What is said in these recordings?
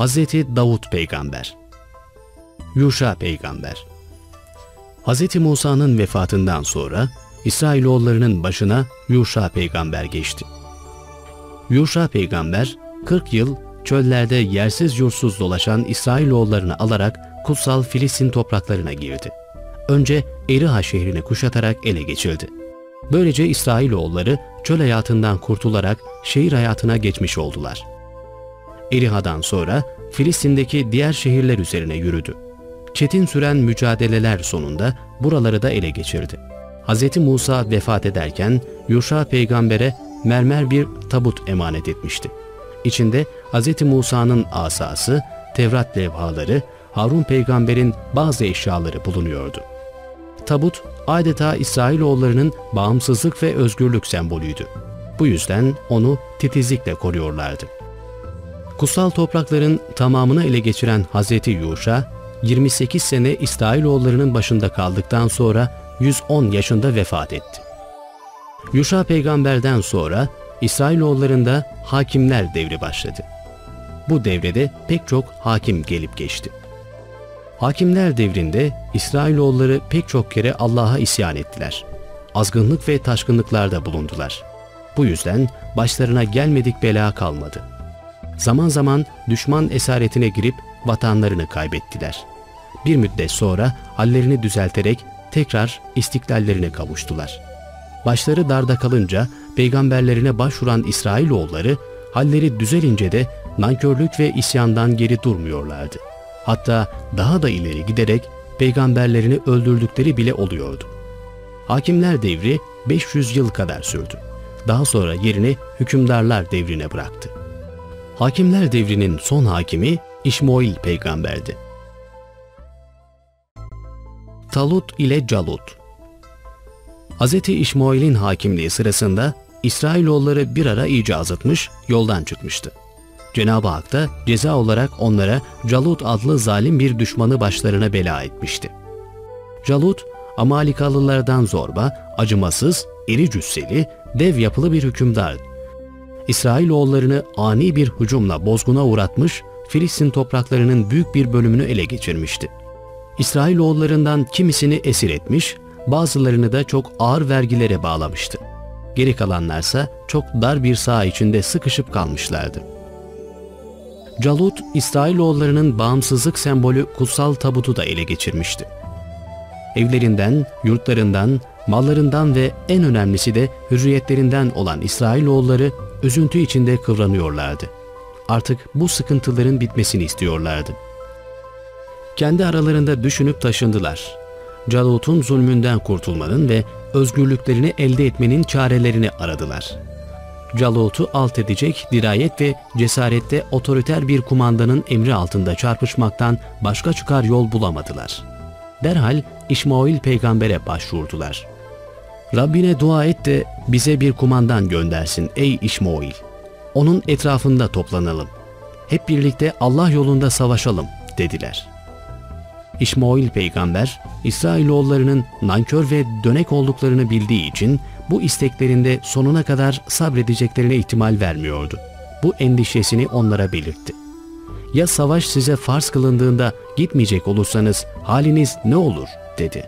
Hazreti Davut peygamber Yuşa peygamber Hz. Musa'nın vefatından sonra İsrailoğullarının başına Yuşa peygamber geçti. Yuşa peygamber 40 yıl çöllerde yersiz yursuz dolaşan İsrailoğullarını alarak kutsal Filistin topraklarına girdi. Önce Eriha şehrini kuşatarak ele geçirdi. Böylece İsrailoğulları çöl hayatından kurtularak şehir hayatına geçmiş oldular. Eriha'dan sonra Filistin'deki diğer şehirler üzerine yürüdü. Çetin süren mücadeleler sonunda buraları da ele geçirdi. Hz. Musa vefat ederken Yuşa peygambere mermer bir tabut emanet etmişti. İçinde Hz. Musa'nın asası, Tevrat levhaları, Harun peygamberin bazı eşyaları bulunuyordu. Tabut adeta İsrailoğullarının bağımsızlık ve özgürlük sembolüydü. Bu yüzden onu titizlikle koruyorlardı. Kutsal toprakların tamamını ele geçiren Hz. Yuşa, 28 sene İsrailoğullarının başında kaldıktan sonra 110 yaşında vefat etti. Yuşa peygamberden sonra İsrailoğullarında hakimler devri başladı. Bu devrede pek çok hakim gelip geçti. Hakimler devrinde İsrailoğulları pek çok kere Allah'a isyan ettiler. Azgınlık ve taşkınlıklarda bulundular. Bu yüzden başlarına gelmedik bela kalmadı. Zaman zaman düşman esaretine girip vatanlarını kaybettiler. Bir müddet sonra hallerini düzelterek tekrar istiklallerine kavuştular. Başları darda kalınca peygamberlerine başvuran İsrailoğulları halleri düzelince de nankörlük ve isyandan geri durmuyorlardı. Hatta daha da ileri giderek peygamberlerini öldürdükleri bile oluyordu. Hakimler devri 500 yıl kadar sürdü. Daha sonra yerini hükümdarlar devrine bıraktı. Hakimler devrinin son hakimi İşmoil peygamberdi. Talut ile Calut Hz. İşmail'in hakimliği sırasında İsrailoğulları bir ara iyice azıtmış, yoldan çıkmıştı. Cenab-ı Hak da ceza olarak onlara Calut adlı zalim bir düşmanı başlarına bela etmişti. Calut, Amalikalılardan zorba, acımasız, iri cüsseli, dev yapılı bir hükümdardı. İsrailoğullarını ani bir hücumla bozguna uğratmış, Filistin topraklarının büyük bir bölümünü ele geçirmişti. İsrailoğullarından kimisini esir etmiş, bazılarını da çok ağır vergilere bağlamıştı. Geri kalanlarsa çok dar bir saha içinde sıkışıp kalmışlardı. Calut, İsrailoğullarının bağımsızlık sembolü kutsal tabutu da ele geçirmişti. Evlerinden, yurtlarından, mallarından ve en önemlisi de hürriyetlerinden olan İsrailoğulları üzüntü içinde kıvranıyorlardı. Artık bu sıkıntıların bitmesini istiyorlardı. Kendi aralarında düşünüp taşındılar. Calut'un zulmünden kurtulmanın ve özgürlüklerini elde etmenin çarelerini aradılar. Calut'u alt edecek dirayet ve cesarette otoriter bir kumandanın emri altında çarpışmaktan başka çıkar yol bulamadılar. Derhal İşmail peygambere başvurdular. Rabbine dua et de bize bir kumandan göndersin ey İşmail. Onun etrafında toplanalım. Hep birlikte Allah yolunda savaşalım dediler.'' İsmail peygamber, İsrailoğullarının nankör ve dönek olduklarını bildiği için bu isteklerinde sonuna kadar sabredeceklerine ihtimal vermiyordu. Bu endişesini onlara belirtti. Ya savaş size farz kılındığında gitmeyecek olursanız haliniz ne olur dedi.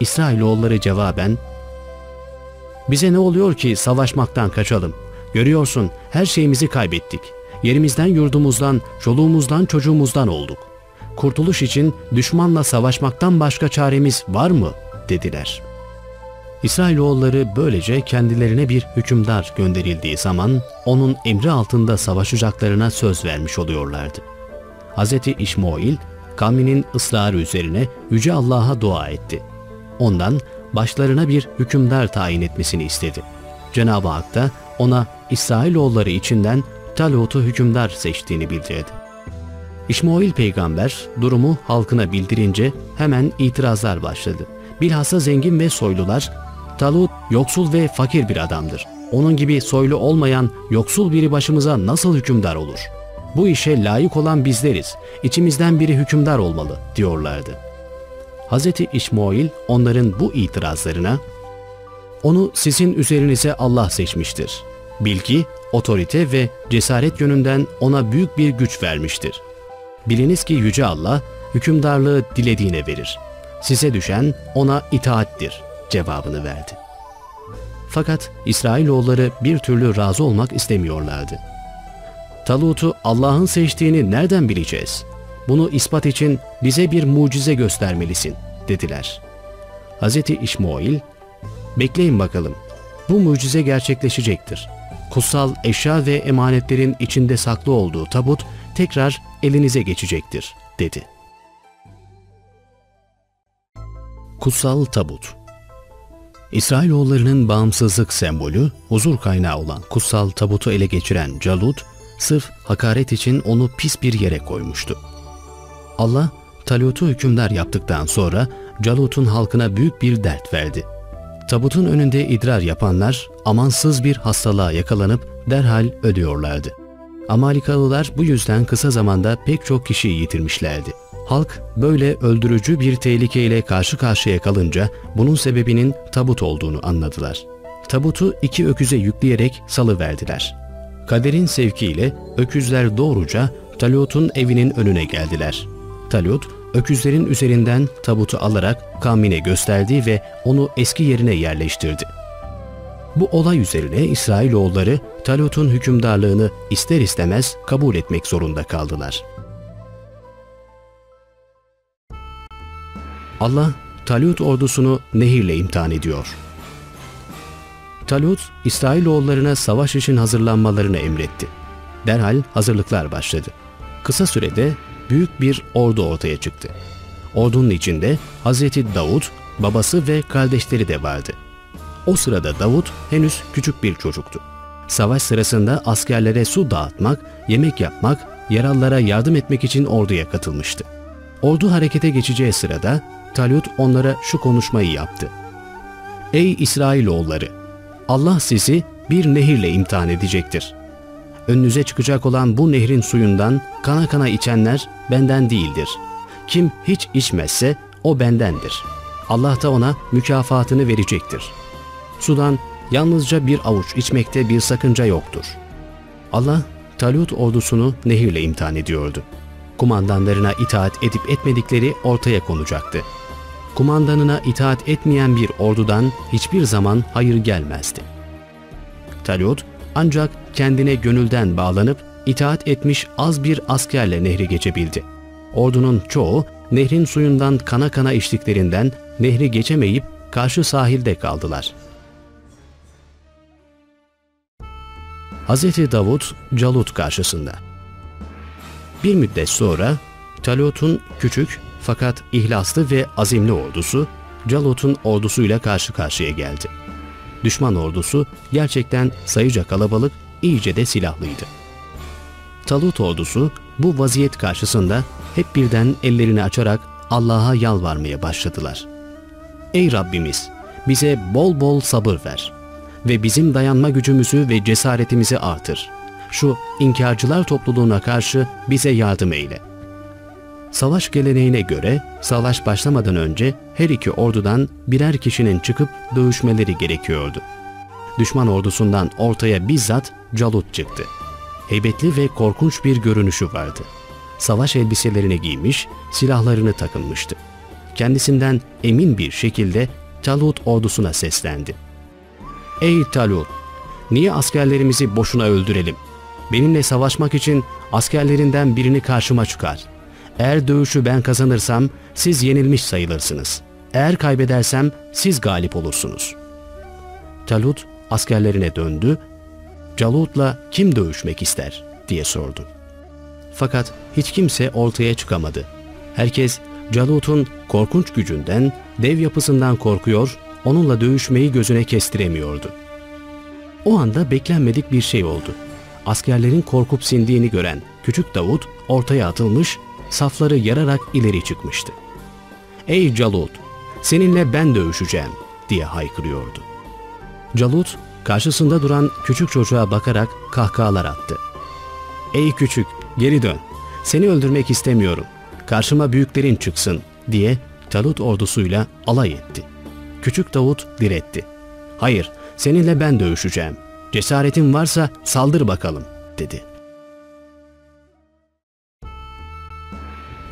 İsrailoğulları cevaben, bize ne oluyor ki savaşmaktan kaçalım? Görüyorsun her şeyimizi kaybettik. Yerimizden, yurdumuzdan, çoluğumuzdan, çocuğumuzdan olduk kurtuluş için düşmanla savaşmaktan başka çaremiz var mı? dediler. İsrailoğulları böylece kendilerine bir hükümdar gönderildiği zaman onun emri altında savaşacaklarına söz vermiş oluyorlardı. Hz. İşmail kavminin ısrarı üzerine Yüce Allah'a dua etti. Ondan başlarına bir hükümdar tayin etmesini istedi. Cenab-ı Hak da ona İsrailoğulları içinden Talut'u hükümdar seçtiğini bildirdi. İsmail peygamber durumu halkına bildirince hemen itirazlar başladı. Bilhassa zengin ve soylular, Talut yoksul ve fakir bir adamdır. Onun gibi soylu olmayan yoksul biri başımıza nasıl hükümdar olur? Bu işe layık olan bizleriz. İçimizden biri hükümdar olmalı diyorlardı. Hz. İsmail onların bu itirazlarına onu sizin üzerinize Allah seçmiştir. Bil ki otorite ve cesaret yönünden ona büyük bir güç vermiştir. Biliniz ki Yüce Allah hükümdarlığı dilediğine verir. Size düşen ona itaattir cevabını verdi. Fakat İsrailoğulları bir türlü razı olmak istemiyorlardı. Talut'u Allah'ın seçtiğini nereden bileceğiz? Bunu ispat için bize bir mucize göstermelisin dediler. Hz. İşmail, bekleyin bakalım bu mucize gerçekleşecektir. Kutsal eşya ve emanetlerin içinde saklı olduğu tabut tekrar elinize geçecektir dedi. Kutsal Tabut İsrailoğullarının bağımsızlık sembolü, huzur kaynağı olan kutsal tabutu ele geçiren Calut, sırf hakaret için onu pis bir yere koymuştu. Allah, Talut'u hükümdar yaptıktan sonra Calut'un halkına büyük bir dert verdi. Tabutun önünde idrar yapanlar amansız bir hastalığa yakalanıp derhal ölüyorlardı. Amalikalılar bu yüzden kısa zamanda pek çok kişiyi yitirmişlerdi. Halk böyle öldürücü bir tehlikeyle karşı karşıya kalınca bunun sebebinin tabut olduğunu anladılar. Tabutu iki öküze yükleyerek salı verdiler. Kaderin sevkiyle öküzler doğruca Talut'un evinin önüne geldiler. Talut, öküzlerin üzerinden tabutu alarak kavmine gösterdi ve onu eski yerine yerleştirdi. Bu olay üzerine İsrailoğulları Talut'un hükümdarlığını ister istemez kabul etmek zorunda kaldılar. Allah Talut ordusunu nehirle imtihan ediyor. Talut, İsrailoğullarına savaş için hazırlanmalarını emretti. Derhal hazırlıklar başladı. Kısa sürede büyük bir ordu ortaya çıktı. Ordunun içinde Hazreti Davut, babası ve kardeşleri de vardı. O sırada Davut henüz küçük bir çocuktu. Savaş sırasında askerlere su dağıtmak, yemek yapmak, yaralılara yardım etmek için orduya katılmıştı. Ordu harekete geçeceği sırada Talut onlara şu konuşmayı yaptı. Ey İsrailoğulları! Allah sizi bir nehirle imtihan edecektir. Önünüze çıkacak olan bu nehrin suyundan kana kana içenler benden değildir. Kim hiç içmezse o bendendir. Allah da ona mükafatını verecektir. Sudan yalnızca bir avuç içmekte bir sakınca yoktur. Allah Talut ordusunu nehirle imtihan ediyordu. Kumandanlarına itaat edip etmedikleri ortaya konacaktı. Kumandanına itaat etmeyen bir ordudan hiçbir zaman hayır gelmezdi. Talut ancak kendine gönülden bağlanıp itaat etmiş az bir askerle nehri geçebildi. Ordunun çoğu nehrin suyundan kana kana içtiklerinden nehri geçemeyip karşı sahilde kaldılar. Hz. Davut Calut karşısında Bir müddet sonra Talut'un küçük fakat ihlaslı ve azimli ordusu Calut'un ordusuyla karşı karşıya geldi. Düşman ordusu gerçekten sayıca kalabalık, iyice de silahlıydı. Talut ordusu bu vaziyet karşısında hep birden ellerini açarak Allah'a yalvarmaya başladılar. Ey Rabbimiz! Bize bol bol sabır ver ve bizim dayanma gücümüzü ve cesaretimizi artır. Şu inkarcılar topluluğuna karşı bize yardım eyle. Savaş geleneğine göre savaş başlamadan önce her iki ordudan birer kişinin çıkıp dövüşmeleri gerekiyordu. Düşman ordusundan ortaya bizzat Calut çıktı. Heybetli ve korkunç bir görünüşü vardı. Savaş elbiselerini giymiş, silahlarını takınmıştı. Kendisinden emin bir şekilde Talut ordusuna seslendi. Ey Talut! Niye askerlerimizi boşuna öldürelim? Benimle savaşmak için askerlerinden birini karşıma çıkar. Eğer dövüşü ben kazanırsam siz yenilmiş sayılırsınız. Eğer kaybedersem siz galip olursunuz. Talut askerlerine döndü. Calut'la kim dövüşmek ister diye sordu. Fakat hiç kimse ortaya çıkamadı. Herkes Calut'un korkunç gücünden, dev yapısından korkuyor, onunla dövüşmeyi gözüne kestiremiyordu. O anda beklenmedik bir şey oldu. Askerlerin korkup sindiğini gören küçük Davut ortaya atılmış, safları yararak ileri çıkmıştı. ''Ey Calut, seninle ben dövüşeceğim.'' diye haykırıyordu. Calut, karşısında duran küçük çocuğa bakarak kahkahalar attı. ''Ey küçük, geri dön. Seni öldürmek istemiyorum. Karşıma büyüklerin çıksın.'' diye Talut ordusuyla alay etti. Küçük Davut diretti. ''Hayır, seninle ben dövüşeceğim.'' cesaretin varsa saldır bakalım dedi.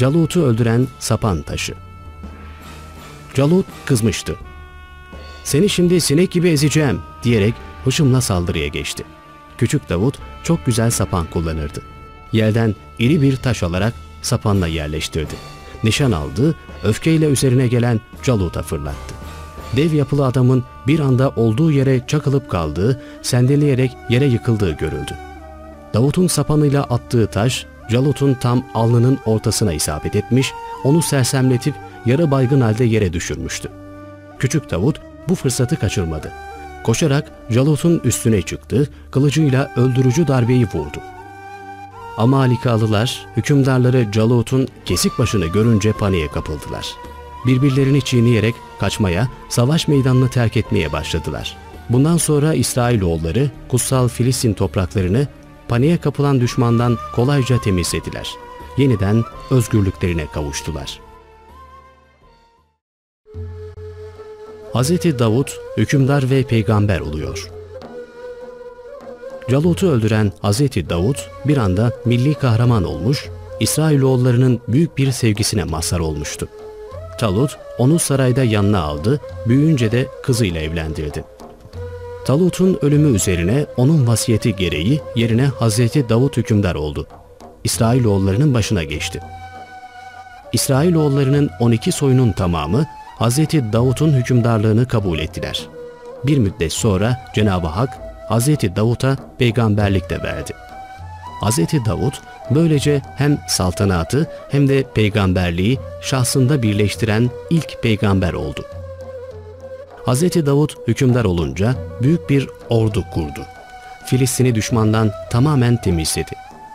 Calut'u öldüren sapan taşı. Calut kızmıştı. Seni şimdi sinek gibi ezeceğim diyerek hışımla saldırıya geçti. Küçük Davut çok güzel sapan kullanırdı. Yerden iri bir taş alarak sapanla yerleştirdi. Nişan aldı, öfkeyle üzerine gelen Calut'a fırlattı. Dev yapılı adamın bir anda olduğu yere çakılıp kaldığı, sendeleyerek yere yıkıldığı görüldü. Davut'un sapanıyla attığı taş, Calut'un tam alnının ortasına isabet etmiş, onu sersemletip yarı baygın halde yere düşürmüştü. Küçük Davut bu fırsatı kaçırmadı. Koşarak Calut'un üstüne çıktı, kılıcıyla öldürücü darbeyi vurdu. Amalikalılar hükümdarları Calut'un kesik başını görünce paniğe kapıldılar. Birbirlerini çiğneyerek kaçmaya, savaş meydanını terk etmeye başladılar. Bundan sonra İsrailoğulları kutsal Filistin topraklarını paniğe kapılan düşmandan kolayca temizlediler. Yeniden özgürlüklerine kavuştular. Hz. Davut hükümdar ve peygamber oluyor. Calut'u öldüren Hz. Davut bir anda milli kahraman olmuş, İsrailoğullarının büyük bir sevgisine mazhar olmuştu. Talut onu sarayda yanına aldı, büyüyünce de kızıyla evlendirdi. Talut'un ölümü üzerine onun vasiyeti gereği yerine Hazreti Davut hükümdar oldu. İsrailoğullarının başına geçti. İsrailoğullarının 12 soyunun tamamı Hazreti Davut'un hükümdarlığını kabul ettiler. Bir müddet sonra Cenab-ı Hak Hazreti Davut'a peygamberlik de verdi. Hazreti Davut böylece hem saltanatı hem de peygamberliği şahsında birleştiren ilk peygamber oldu. Hazreti Davut hükümdar olunca büyük bir ordu kurdu. Filistin'i düşmandan tamamen temizledi.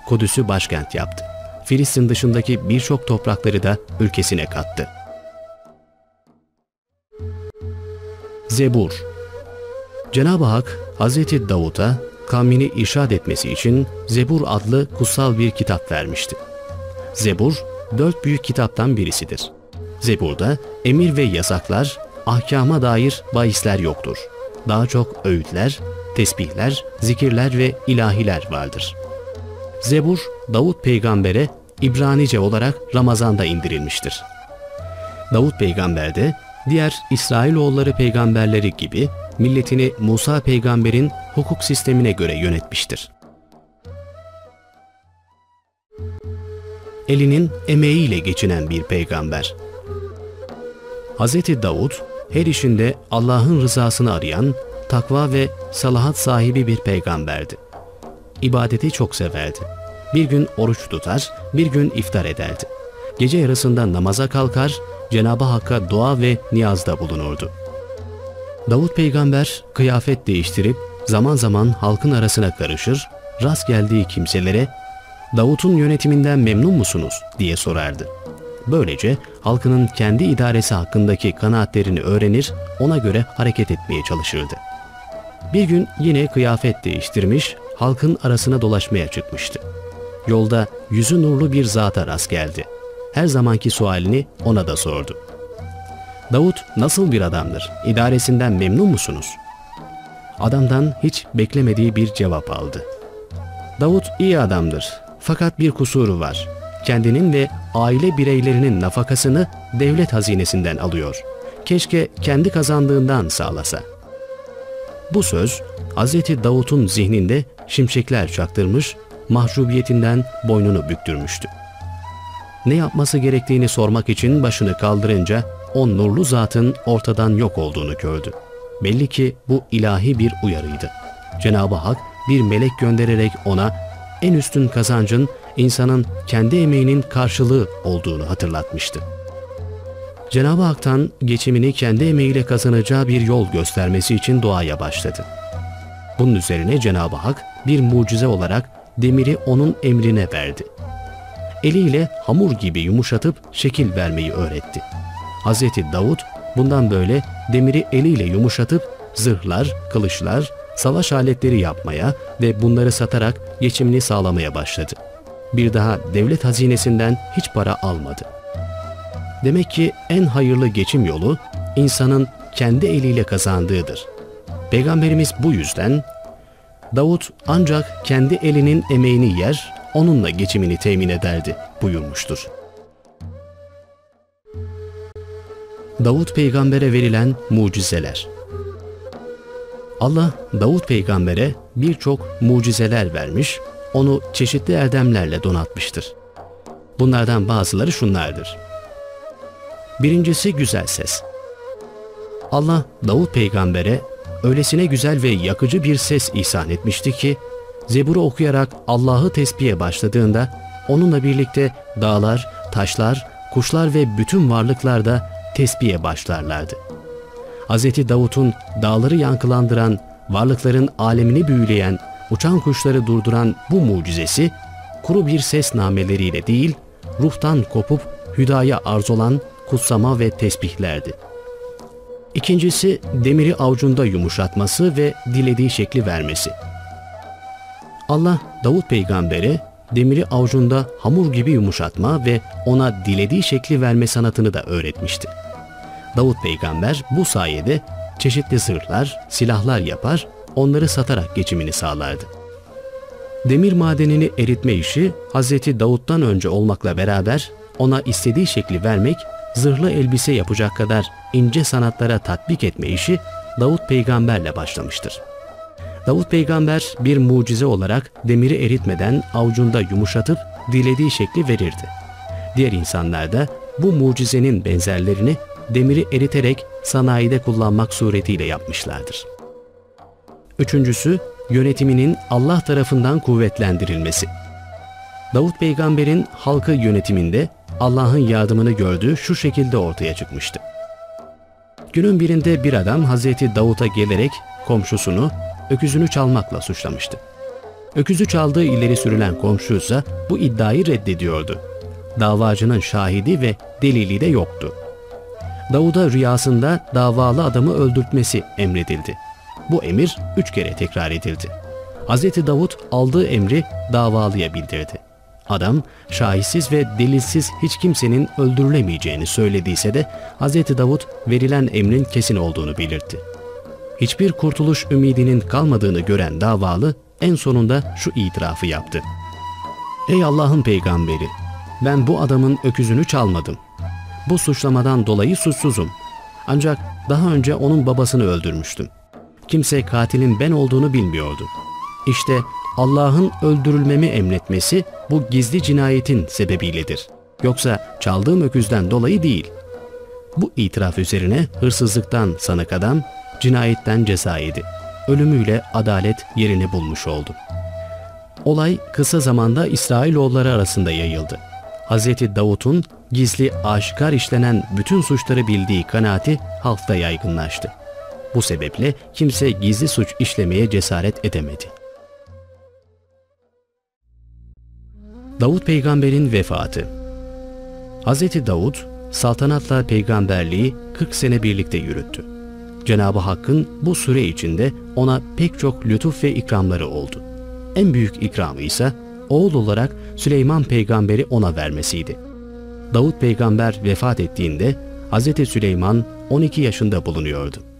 Kudüs'ü başkent yaptı. Filistin dışındaki birçok toprakları da ülkesine kattı. Zebur Cenab-ı Hak Hazreti Davut'a kavmini irşad etmesi için Zebur adlı kutsal bir kitap vermişti. Zebur, dört büyük kitaptan birisidir. Zebur'da emir ve yasaklar, ahkama dair bahisler yoktur. Daha çok öğütler, tesbihler, zikirler ve ilahiler vardır. Zebur, Davut peygambere İbranice olarak Ramazan'da indirilmiştir. Davut peygamber de diğer İsrailoğulları peygamberleri gibi milletini Musa peygamberin hukuk sistemine göre yönetmiştir. Elinin emeğiyle geçinen bir peygamber. Hz. Davud her işinde Allah'ın rızasını arayan, takva ve salahat sahibi bir peygamberdi. İbadeti çok severdi. Bir gün oruç tutar, bir gün iftar ederdi. Gece yarısında namaza kalkar, Cenab-ı Hakk'a dua ve niyazda bulunurdu. Davut peygamber kıyafet değiştirip zaman zaman halkın arasına karışır, rast geldiği kimselere Davut'un yönetiminden memnun musunuz diye sorardı. Böylece halkının kendi idaresi hakkındaki kanaatlerini öğrenir, ona göre hareket etmeye çalışırdı. Bir gün yine kıyafet değiştirmiş, halkın arasına dolaşmaya çıkmıştı. Yolda yüzü nurlu bir zata rast geldi. Her zamanki sualini ona da sordu. Davut nasıl bir adamdır? İdaresinden memnun musunuz? Adamdan hiç beklemediği bir cevap aldı. Davut iyi adamdır. Fakat bir kusuru var. Kendinin ve aile bireylerinin nafakasını devlet hazinesinden alıyor. Keşke kendi kazandığından sağlasa. Bu söz Hz. Davut'un zihninde şimşekler çaktırmış, mahcubiyetinden boynunu büktürmüştü. Ne yapması gerektiğini sormak için başını kaldırınca o nurlu zatın ortadan yok olduğunu gördü. Belli ki bu ilahi bir uyarıydı. Cenab-ı Hak bir melek göndererek ona en üstün kazancın insanın kendi emeğinin karşılığı olduğunu hatırlatmıştı. Cenab-ı Hak'tan geçimini kendi emeğiyle kazanacağı bir yol göstermesi için duaya başladı. Bunun üzerine Cenab-ı Hak bir mucize olarak demiri onun emrine verdi. Eliyle hamur gibi yumuşatıp şekil vermeyi öğretti. Hz. Davud bundan böyle demiri eliyle yumuşatıp zırhlar, kılıçlar, savaş aletleri yapmaya ve bunları satarak geçimini sağlamaya başladı. Bir daha devlet hazinesinden hiç para almadı. Demek ki en hayırlı geçim yolu insanın kendi eliyle kazandığıdır. Peygamberimiz bu yüzden Davut ancak kendi elinin emeğini yer, onunla geçimini temin ederdi buyurmuştur. Davut peygambere verilen mucizeler Allah Davut peygambere birçok mucizeler vermiş, onu çeşitli erdemlerle donatmıştır. Bunlardan bazıları şunlardır. Birincisi güzel ses. Allah Davut peygambere öylesine güzel ve yakıcı bir ses ihsan etmişti ki, Zebur'u okuyarak Allah'ı tesbihe başladığında onunla birlikte dağlar, taşlar, kuşlar ve bütün varlıklar da tesbihe başlarlardı. Hz. Davut'un dağları yankılandıran, varlıkların alemini büyüleyen, uçan kuşları durduran bu mucizesi, kuru bir ses nameleriyle değil, ruhtan kopup hüdaya arz olan kutsama ve tesbihlerdi. İkincisi demiri avucunda yumuşatması ve dilediği şekli vermesi. Allah Davut peygambere demiri avucunda hamur gibi yumuşatma ve ona dilediği şekli verme sanatını da öğretmişti. Davut peygamber bu sayede çeşitli zırhlar, silahlar yapar, onları satarak geçimini sağlardı. Demir madenini eritme işi Hz. Davut'tan önce olmakla beraber ona istediği şekli vermek, zırhlı elbise yapacak kadar ince sanatlara tatbik etme işi Davut peygamberle başlamıştır. Davut peygamber bir mucize olarak demiri eritmeden avucunda yumuşatıp dilediği şekli verirdi. Diğer insanlar da bu mucizenin benzerlerini demiri eriterek sanayide kullanmak suretiyle yapmışlardır. Üçüncüsü, yönetiminin Allah tarafından kuvvetlendirilmesi. Davut peygamberin halkı yönetiminde Allah'ın yardımını gördüğü şu şekilde ortaya çıkmıştı. Günün birinde bir adam Hazreti Davut'a gelerek komşusunu öküzünü çalmakla suçlamıştı. Öküzü çaldığı ileri sürülen komşu ise bu iddiayı reddediyordu. Davacının şahidi ve delili de yoktu. Davud'a rüyasında davalı adamı öldürtmesi emredildi. Bu emir üç kere tekrar edildi. Hz. Davud aldığı emri davalıya bildirdi. Adam şahitsiz ve delilsiz hiç kimsenin öldürülemeyeceğini söylediyse de Hz. Davud verilen emrin kesin olduğunu belirtti. Hiçbir kurtuluş ümidinin kalmadığını gören davalı en sonunda şu itirafı yaptı. Ey Allah'ın peygamberi! Ben bu adamın öküzünü çalmadım. Bu suçlamadan dolayı suçsuzum. Ancak daha önce onun babasını öldürmüştüm. Kimse katilin ben olduğunu bilmiyordu. İşte Allah'ın öldürülmemi emretmesi bu gizli cinayetin sebebiyledir. Yoksa çaldığım öküzden dolayı değil. Bu itiraf üzerine hırsızlıktan sanık adam, cinayetten ceza yedi. Ölümüyle adalet yerini bulmuş oldu. Olay kısa zamanda İsrailoğulları arasında yayıldı. Hz. Davut'un gizli aşikar işlenen bütün suçları bildiği kanaati halkta yaygınlaştı. Bu sebeple kimse gizli suç işlemeye cesaret edemedi. Davut peygamberin vefatı Hz. Davut, saltanatla peygamberliği 40 sene birlikte yürüttü. Cenab-ı Hakk'ın bu süre içinde ona pek çok lütuf ve ikramları oldu. En büyük ikramı ise oğul olarak Süleyman peygamberi ona vermesiydi. Davut peygamber vefat ettiğinde Hz. Süleyman 12 yaşında bulunuyordu.